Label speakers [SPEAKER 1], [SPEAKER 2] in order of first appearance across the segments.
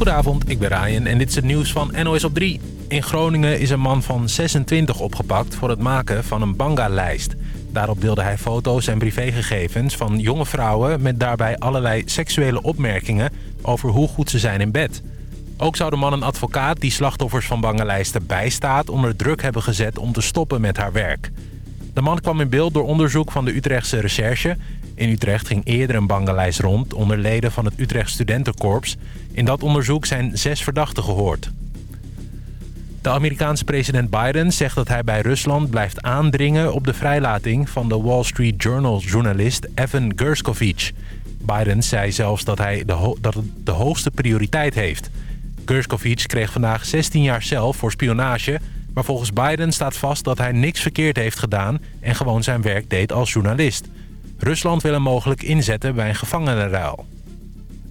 [SPEAKER 1] Goedenavond, ik ben Ryan en dit is het nieuws van NOS op 3. In Groningen is een man van 26 opgepakt voor het maken van een banga-lijst. Daarop deelde hij foto's en privégegevens van jonge vrouwen... met daarbij allerlei seksuele opmerkingen over hoe goed ze zijn in bed. Ook zou de man een advocaat die slachtoffers van bangenlijsten bijstaat... onder druk hebben gezet om te stoppen met haar werk. De man kwam in beeld door onderzoek van de Utrechtse recherche. In Utrecht ging eerder een bangenlijst rond onder leden van het Utrecht Studentenkorps. In dat onderzoek zijn zes verdachten gehoord. De Amerikaanse president Biden zegt dat hij bij Rusland blijft aandringen... op de vrijlating van de Wall Street Journal-journalist Evan Gershkovich. Biden zei zelfs dat hij de, dat het de hoogste prioriteit heeft. Gershkovich kreeg vandaag 16 jaar cel voor spionage... maar volgens Biden staat vast dat hij niks verkeerd heeft gedaan... en gewoon zijn werk deed als journalist. Rusland wil hem mogelijk inzetten bij een gevangenenruil.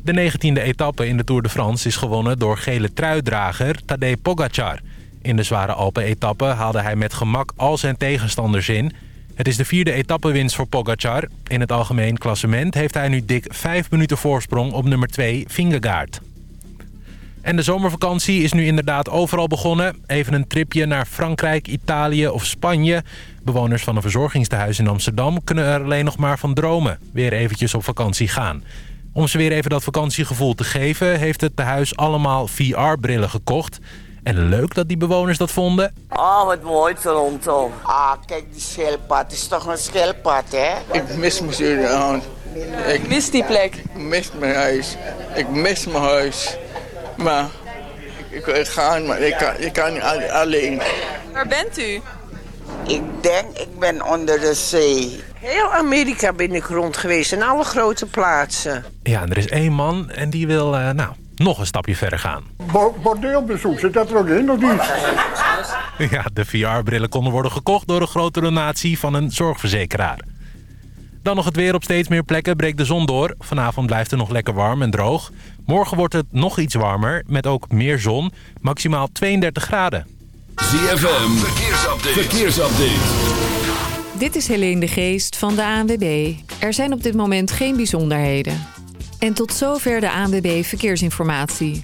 [SPEAKER 1] De 19e etappe in de Tour de France is gewonnen door gele truidrager Tadej Pogacar... In de zware Alpen-etappe haalde hij met gemak al zijn tegenstanders in. Het is de vierde etappewinst voor Pogacar. In het algemeen klassement heeft hij nu dik 5 minuten voorsprong op nummer 2 Vingegaard. En de zomervakantie is nu inderdaad overal begonnen. Even een tripje naar Frankrijk, Italië of Spanje. Bewoners van een verzorgingstehuis in Amsterdam kunnen er alleen nog maar van dromen. Weer eventjes op vakantie gaan. Om ze weer even dat vakantiegevoel te geven... heeft het tehuis allemaal VR-brillen gekocht... En leuk dat die bewoners dat vonden.
[SPEAKER 2] Oh, wat mooi Toronto.
[SPEAKER 3] Ah, kijk die schildpad. Het is toch een schildpad, hè?
[SPEAKER 4] Ik mis mijn Suriname.
[SPEAKER 5] Ik mis die plek.
[SPEAKER 4] Ik mis mijn huis. Ik mis mijn huis. Maar ik, wil gaan, maar ik kan, ik kan niet alleen.
[SPEAKER 5] Waar bent u?
[SPEAKER 3] Ik denk, ik ben onder de zee.
[SPEAKER 6] Heel Amerika ben ik rond geweest en alle grote plaatsen.
[SPEAKER 1] Ja, en er is één man en die wil, uh, nou, nog een stapje verder gaan.
[SPEAKER 7] bordeelbezoek, zit dat er ook in of niet?
[SPEAKER 1] Ja, de VR-brillen konden worden gekocht door een grote donatie van een zorgverzekeraar. Dan nog het weer op steeds meer plekken breekt de zon door. Vanavond blijft het nog lekker warm en droog. Morgen wordt het nog iets warmer, met ook meer zon. Maximaal 32 graden.
[SPEAKER 8] ZFM, verkeersupdate. verkeersupdate.
[SPEAKER 9] Dit is Helene de Geest van de ANWB. Er zijn op dit moment geen bijzonderheden. En tot zover de ANWB Verkeersinformatie.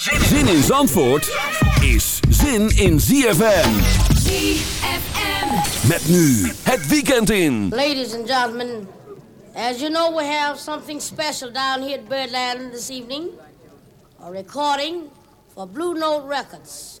[SPEAKER 8] Zin in Zandvoort is zin in ZFM.
[SPEAKER 10] ZFM.
[SPEAKER 8] Met nu het weekend in.
[SPEAKER 10] Ladies and gentlemen, as you know we have something special down here at Birdland this evening. A recording for Blue Note Records.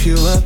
[SPEAKER 11] pure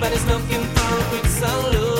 [SPEAKER 11] But
[SPEAKER 12] it's
[SPEAKER 13] looking for
[SPEAKER 14] a
[SPEAKER 15] quick solution.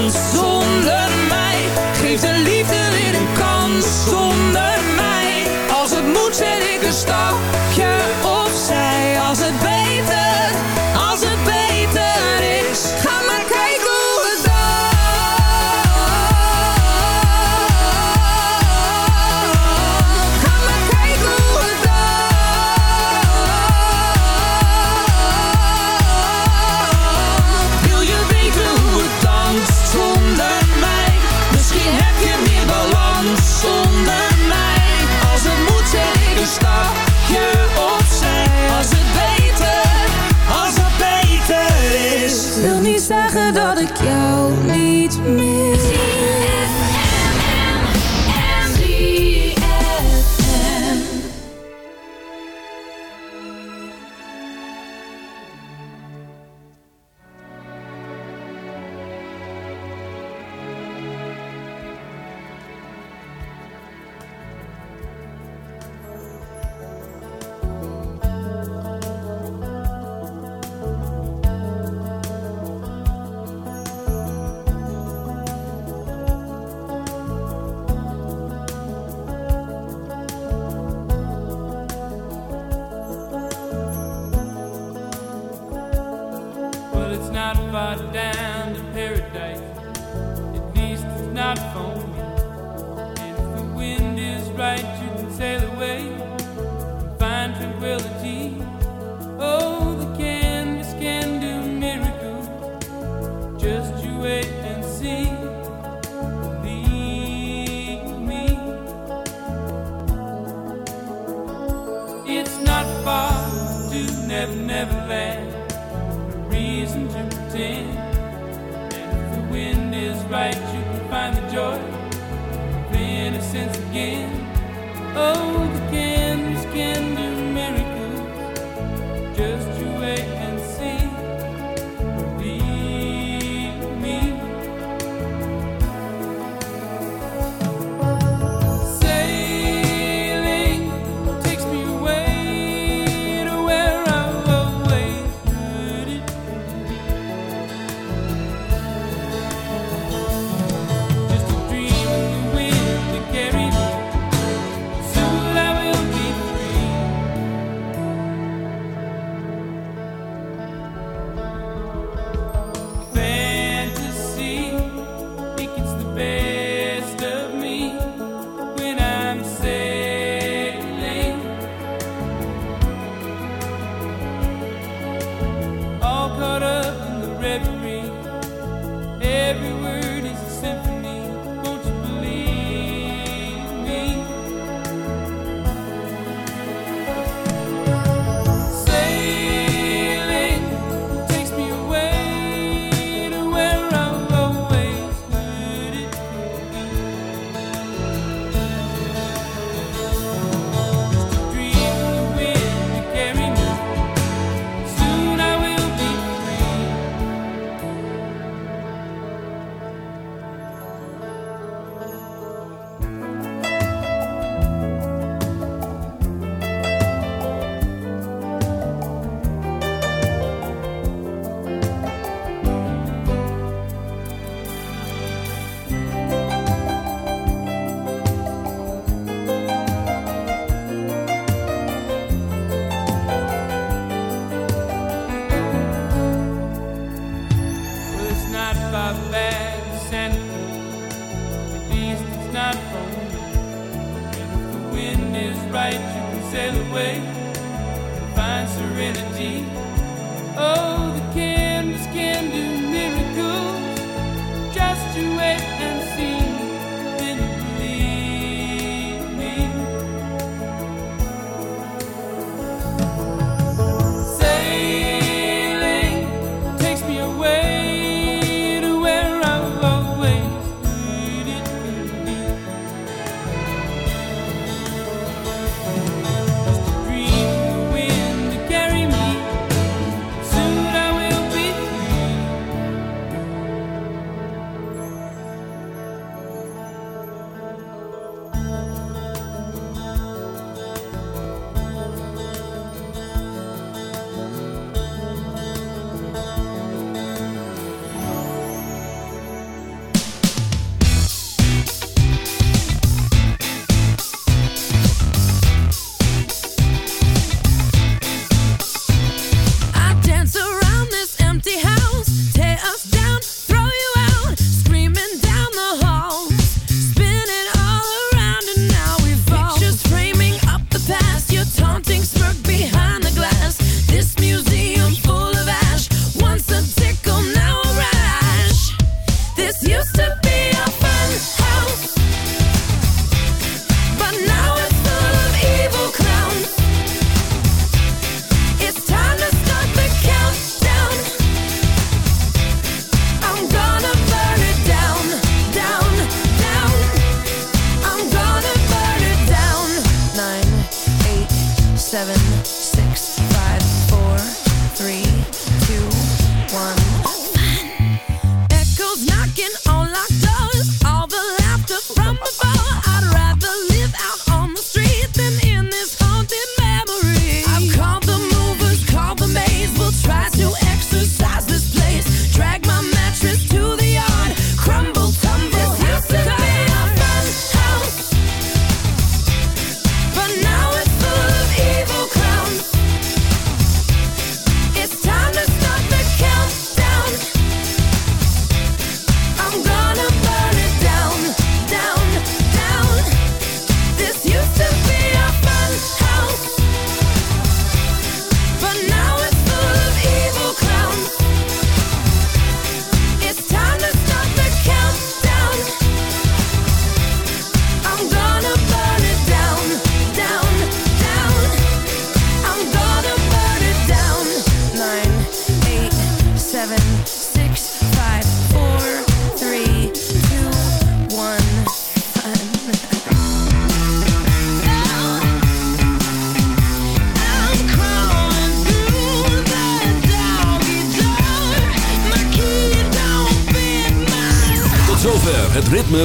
[SPEAKER 16] have Neverland, a reason to pretend. And if the wind is right, you can find the joy of innocence again. Oh.